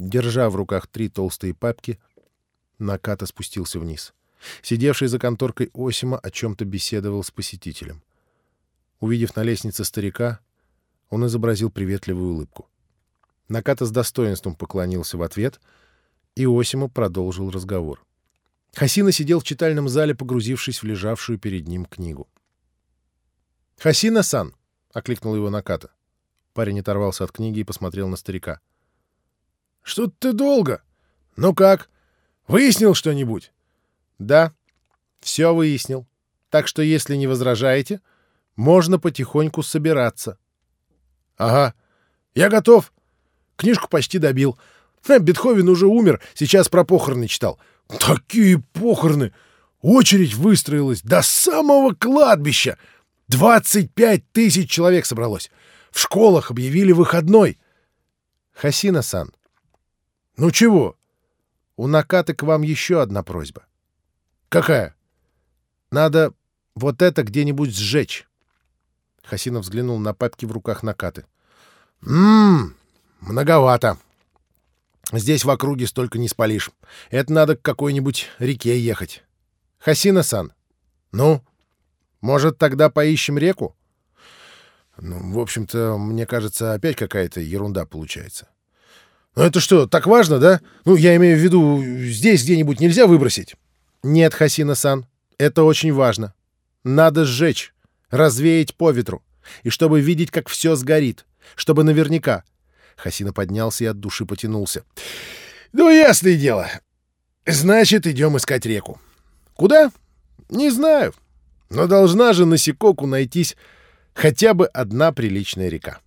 Держа в руках три толстые папки, Наката спустился вниз. Сидевший за конторкой Осима о чем-то беседовал с посетителем. Увидев на лестнице старика, он изобразил приветливую улыбку. Наката с достоинством поклонился в ответ, и Осима продолжил разговор. Хасина сидел в читальном зале, погрузившись в лежавшую перед ним книгу. «Хасина-сан!» — окликнул его Наката. Парень оторвался от книги и посмотрел на старика. «Что ты долго? Ну как? Выяснил что-нибудь?» «Да, все выяснил. Так что, если не возражаете, можно потихоньку собираться». «Ага, я готов. Книжку почти добил. Бетховен уже умер, сейчас про похороны читал. Такие похороны! Очередь выстроилась до самого кладбища. 25 тысяч человек собралось. В школах объявили выходной. Хасина-сан. Ну чего? У Накаты к вам еще одна просьба. Какая? Надо вот это где-нибудь сжечь. Хасина взглянул на папки в руках Накаты. Ммм, многовато. Здесь в округе столько не спалишь. Это надо к какой-нибудь реке ехать. Хасина-сан. Ну? Может, тогда поищем реку? Ну, в общем-то, мне кажется, опять какая-то ерунда получается. Ну это что, так важно, да? Ну, я имею в виду, здесь где-нибудь нельзя выбросить? Нет, Хасина-сан, это очень важно. Надо сжечь, развеять по ветру. И чтобы видеть, как все сгорит. Чтобы наверняка. Хасина поднялся и от души потянулся. «Ну, ясное дело. Значит, идем искать реку. Куда? Не знаю. Но должна же на Сикоку найтись хотя бы одна приличная река.